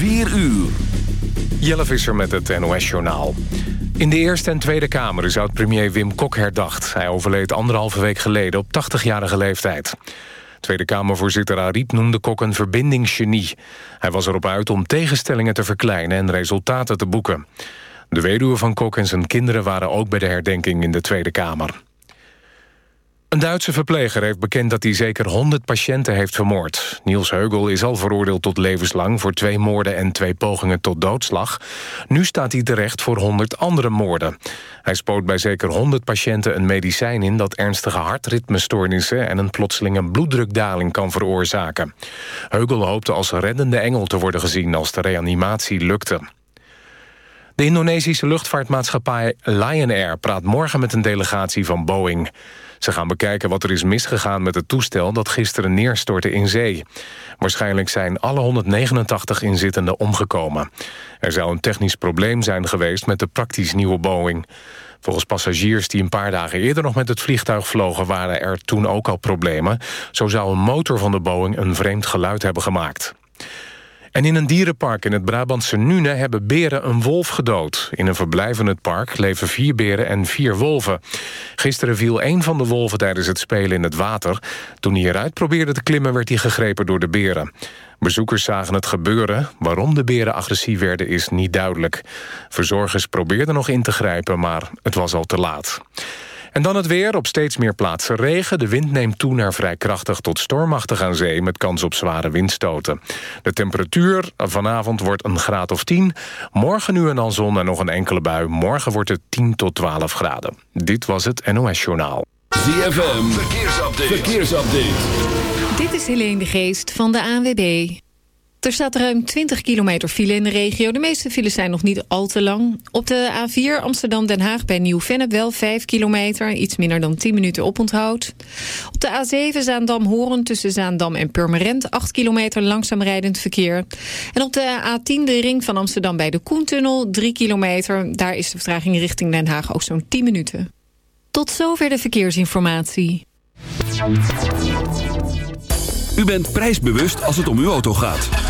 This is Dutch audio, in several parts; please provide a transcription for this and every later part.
4 uur. Jelle Visser met het NOS-journaal. In de Eerste en Tweede Kamer is oud-premier Wim Kok herdacht. Hij overleed anderhalve week geleden op 80-jarige leeftijd. Tweede Kamervoorzitter Ariep noemde Kok een verbindingsgenie. Hij was erop uit om tegenstellingen te verkleinen en resultaten te boeken. De weduwe van Kok en zijn kinderen waren ook bij de herdenking in de Tweede Kamer. Een Duitse verpleger heeft bekend dat hij zeker 100 patiënten heeft vermoord. Niels Heugel is al veroordeeld tot levenslang... voor twee moorden en twee pogingen tot doodslag. Nu staat hij terecht voor 100 andere moorden. Hij spoot bij zeker 100 patiënten een medicijn in... dat ernstige hartritmestoornissen en een plotselinge bloeddrukdaling kan veroorzaken. Heugel hoopte als reddende engel te worden gezien als de reanimatie lukte. De Indonesische luchtvaartmaatschappij Lion Air praat morgen met een delegatie van Boeing. Ze gaan bekijken wat er is misgegaan met het toestel dat gisteren neerstortte in zee. Waarschijnlijk zijn alle 189 inzittenden omgekomen. Er zou een technisch probleem zijn geweest met de praktisch nieuwe Boeing. Volgens passagiers die een paar dagen eerder nog met het vliegtuig vlogen... waren er toen ook al problemen. Zo zou een motor van de Boeing een vreemd geluid hebben gemaakt. En in een dierenpark in het Brabantse Nune hebben beren een wolf gedood. In een verblijf in het park leven vier beren en vier wolven. Gisteren viel een van de wolven tijdens het spelen in het water. Toen hij eruit probeerde te klimmen werd hij gegrepen door de beren. Bezoekers zagen het gebeuren. Waarom de beren agressief werden is niet duidelijk. Verzorgers probeerden nog in te grijpen, maar het was al te laat. En dan het weer. Op steeds meer plaatsen regen. De wind neemt toe naar vrij krachtig tot stormachtig aan zee... met kans op zware windstoten. De temperatuur vanavond wordt een graad of 10. Morgen nu en dan zon en nog een enkele bui. Morgen wordt het 10 tot 12 graden. Dit was het NOS Journaal. ZFM, verkeersupdate. verkeersupdate. Dit is Helene de Geest van de ANWB. Er staat ruim 20 kilometer file in de regio. De meeste files zijn nog niet al te lang. Op de A4 Amsterdam-Den Haag bij Nieuw-Vennep wel 5 kilometer. Iets minder dan 10 minuten oponthoud. Op de A7 Zaandam-Horen tussen Zaandam en Purmerend... 8 kilometer langzaam rijdend verkeer. En op de A10 de ring van Amsterdam bij de Koentunnel... 3 kilometer. Daar is de vertraging richting Den Haag ook zo'n 10 minuten. Tot zover de verkeersinformatie. U bent prijsbewust als het om uw auto gaat.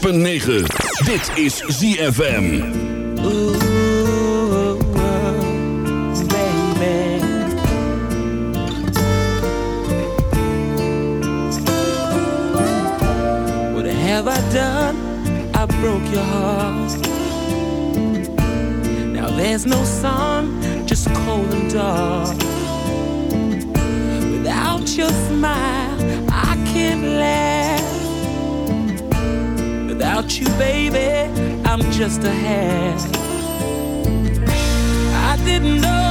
106.9. Dit is ZFM. Ooh, baby. What have I done? I broke your heart. Now there's no sun, just cold and dark. Without your smile, I can't laugh. you, baby. I'm just a hat. I didn't know.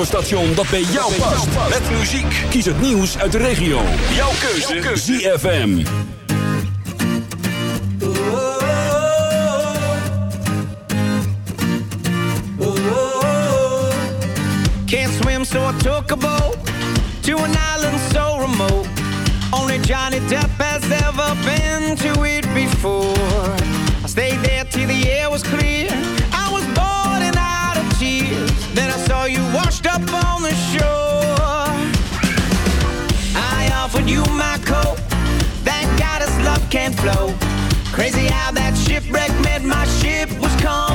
radiostation dat bij jou pas Met muziek. Kies het nieuws uit de regio. Jouw keuze. ZFM. Can't swim so I took a boat To an island so remote Only Johnny Depp has ever been to it before I stayed there till the air was clear I was born and out of tears Then I saw you wash you my coat. Thank God us love can flow. Crazy how that shipwreck meant my ship was calm.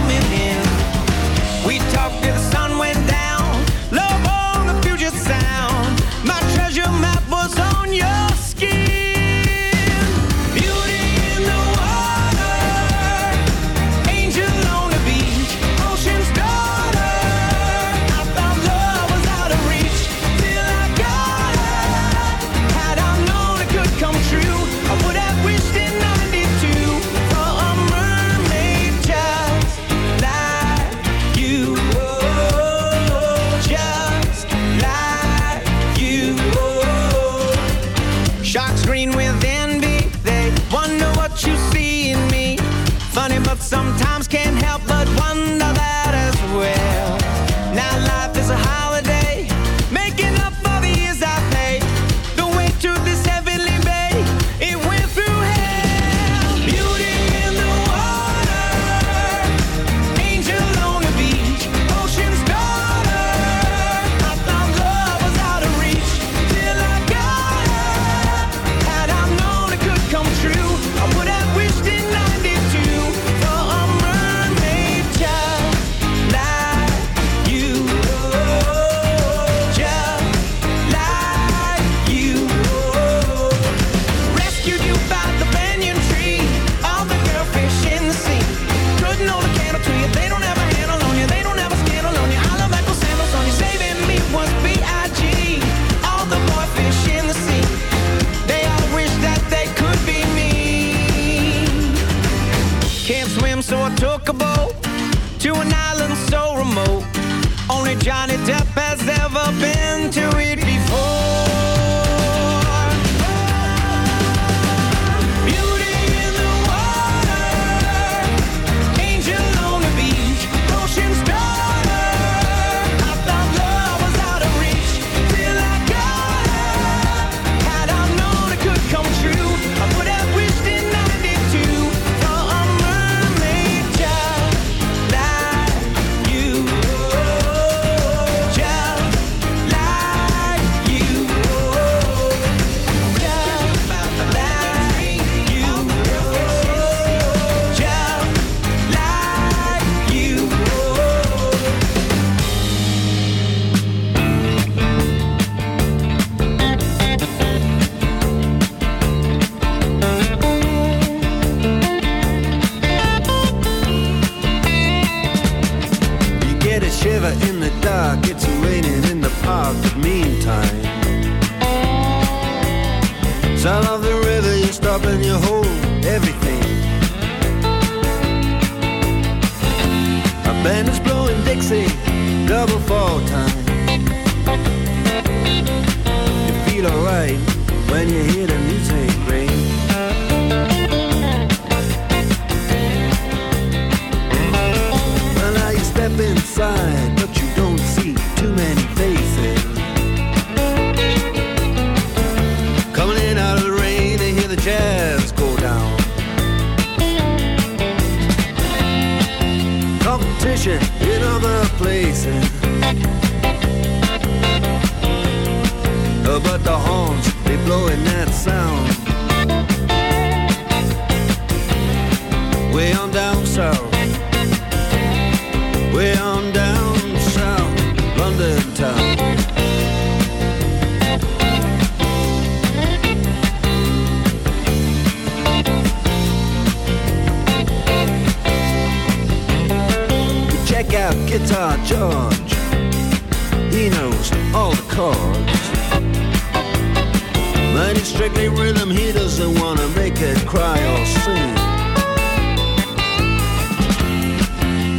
Strictly rhythm, he doesn't wanna make it cry or sing.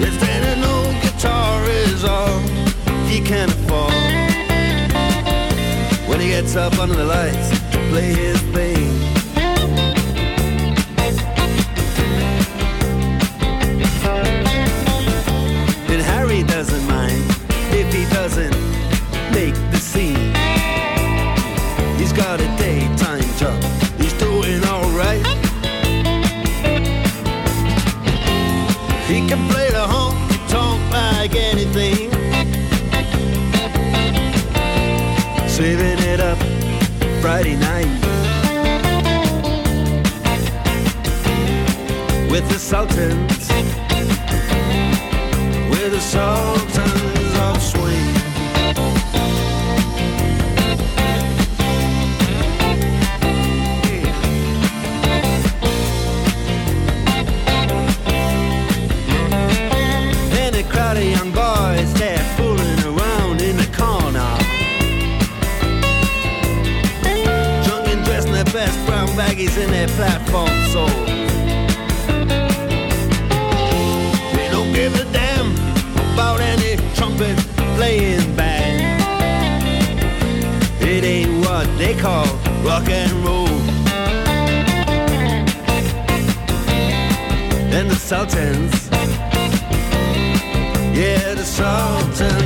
His any no guitar is all he can afford, when he gets up under the lights, play his bass. with the sultans, with the sultans of swing. Then a crowd of young boys there fooling around in the corner, drunk and dressed in their best brown baggies in their platform soles. rock and roll. And the Sultans, yeah, the Sultans.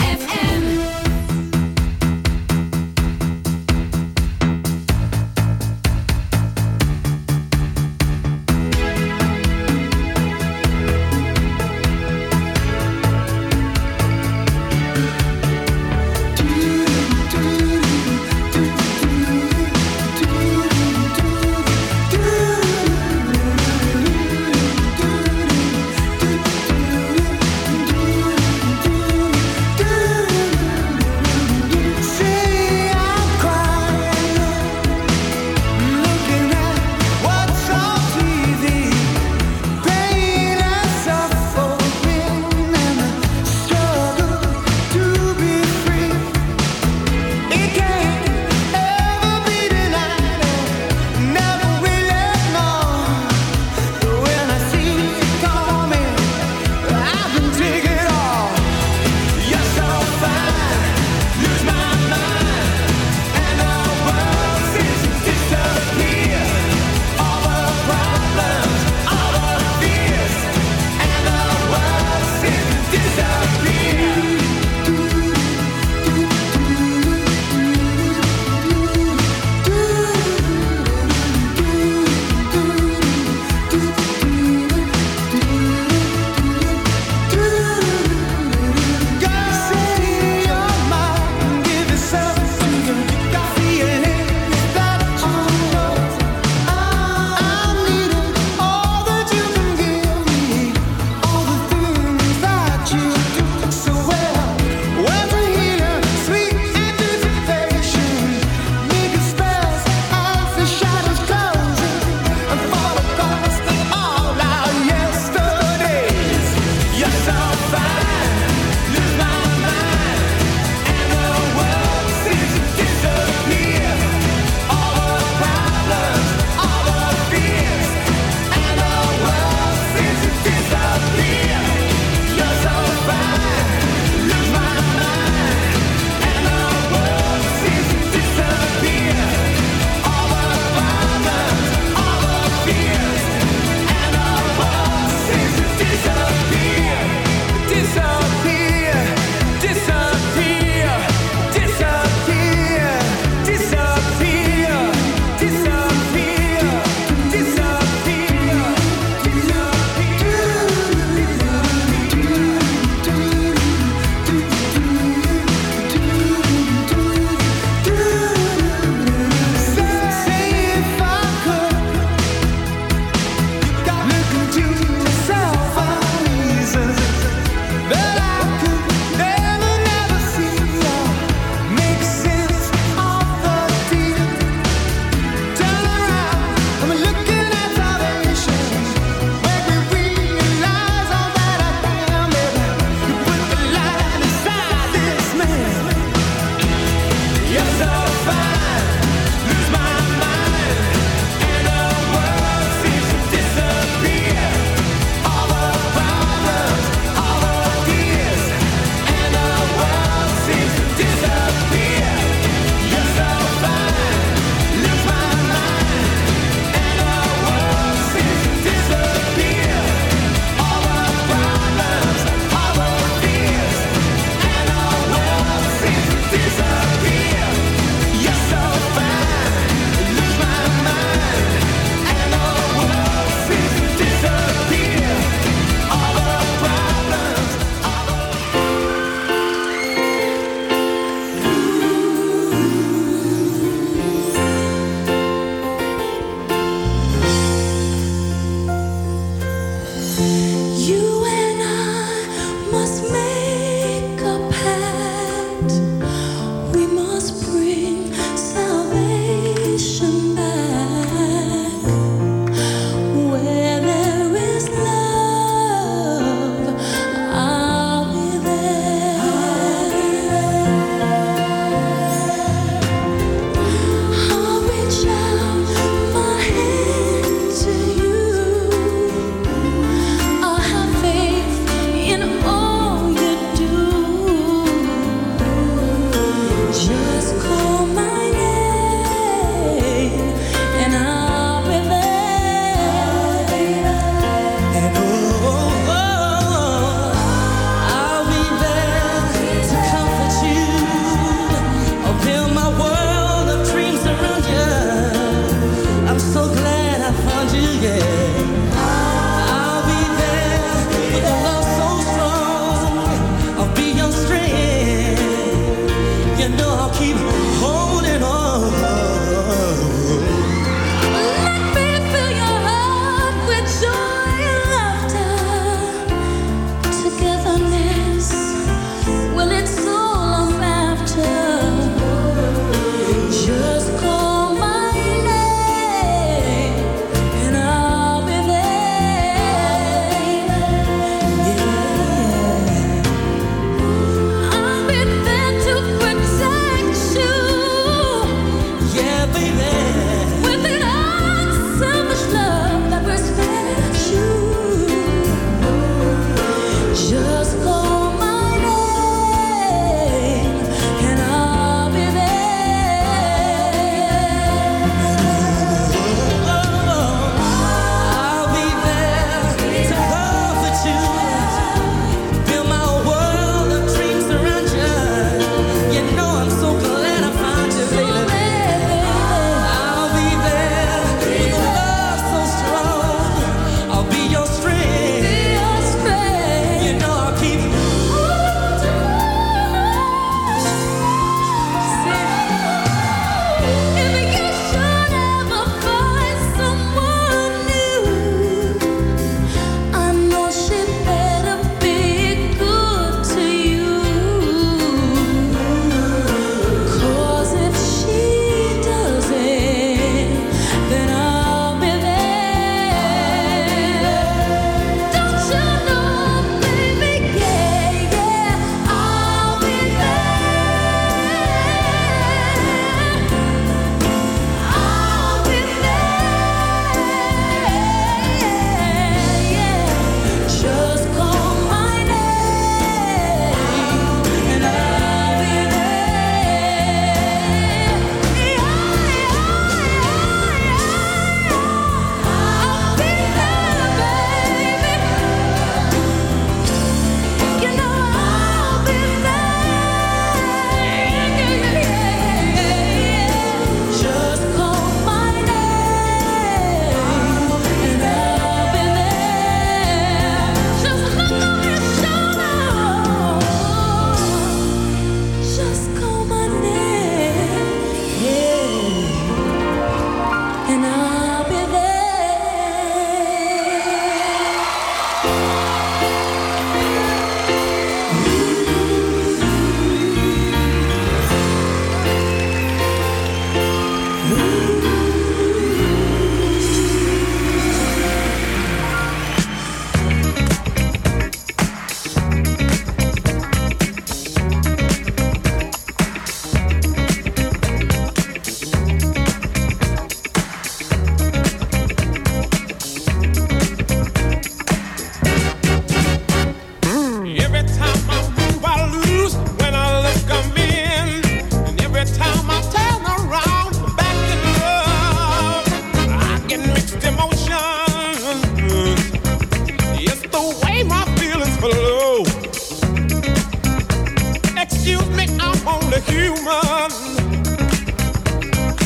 human.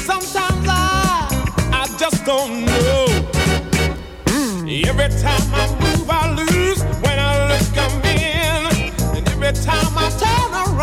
Sometimes I, I just don't know. Mm. Every time I move, I lose. When I look, I'm in. And every time I turn around,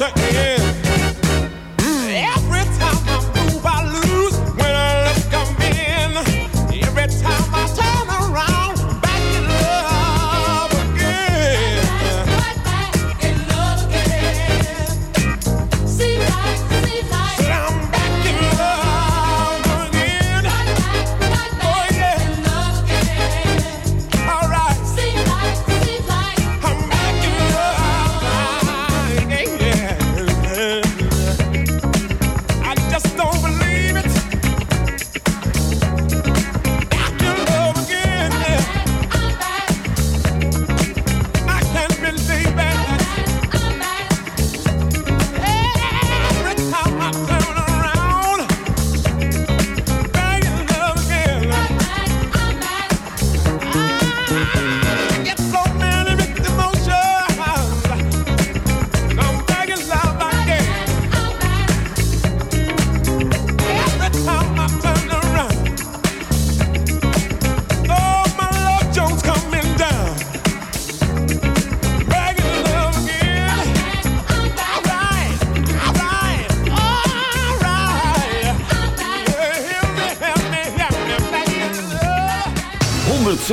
Check.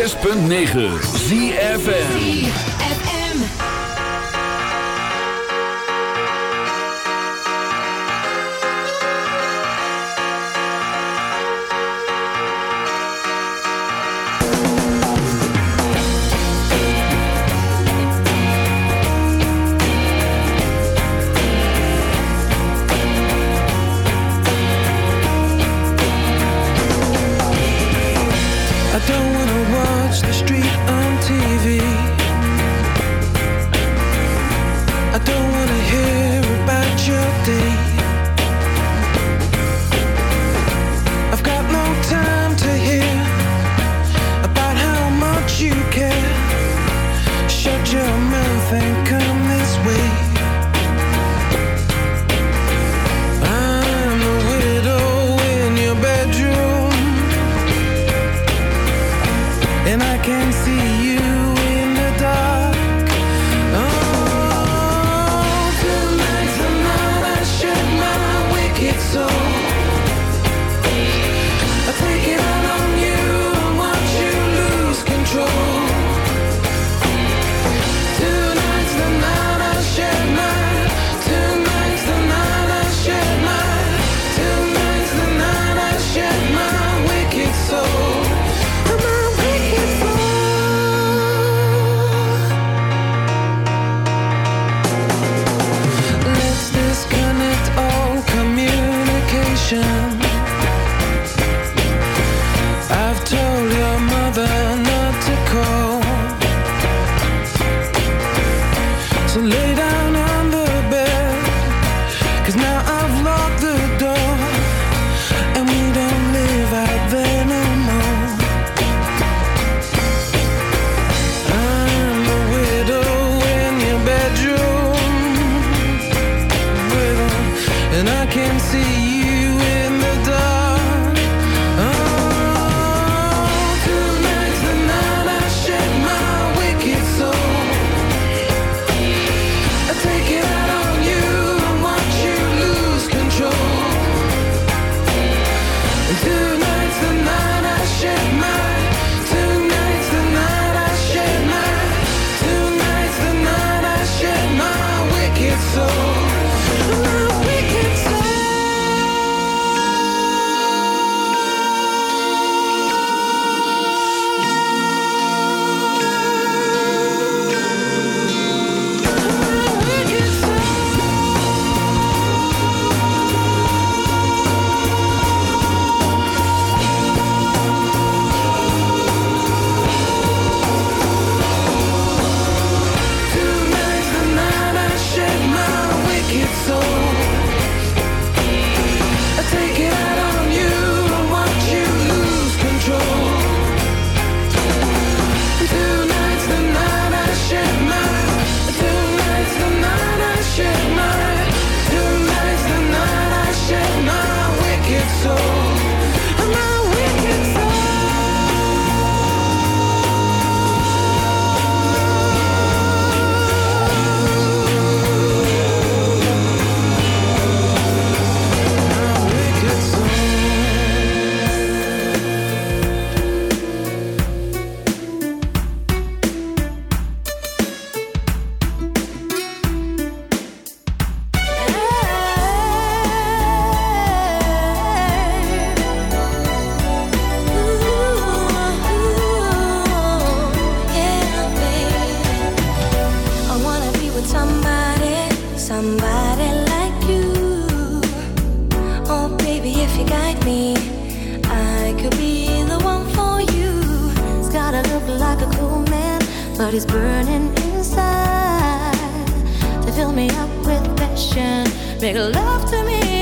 106.9 ZFN Don't wanna watch the street on TV to look like a cool man, but he's burning inside. They fill me up with passion, make love to me.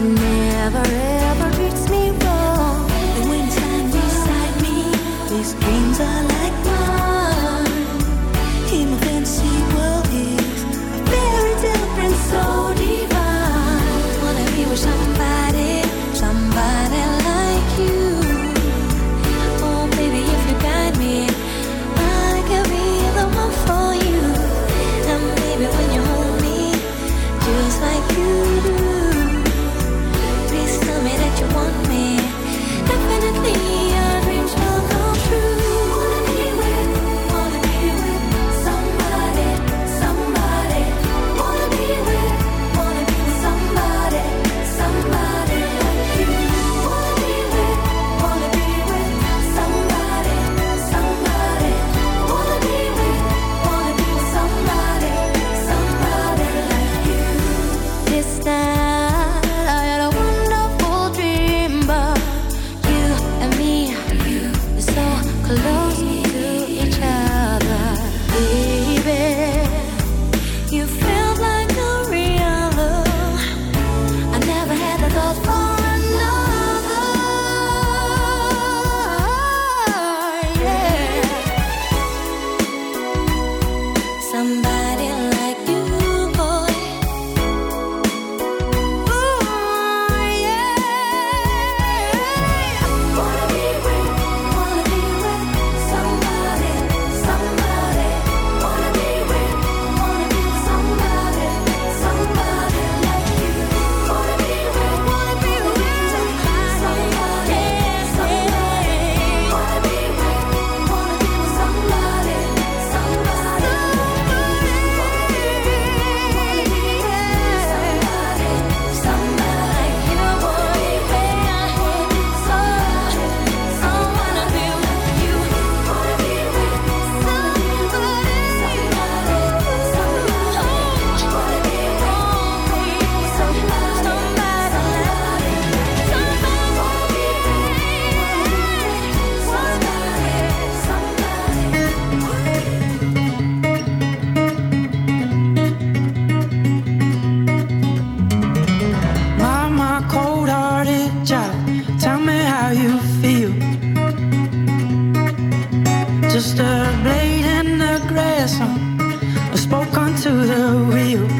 Never to the wheel.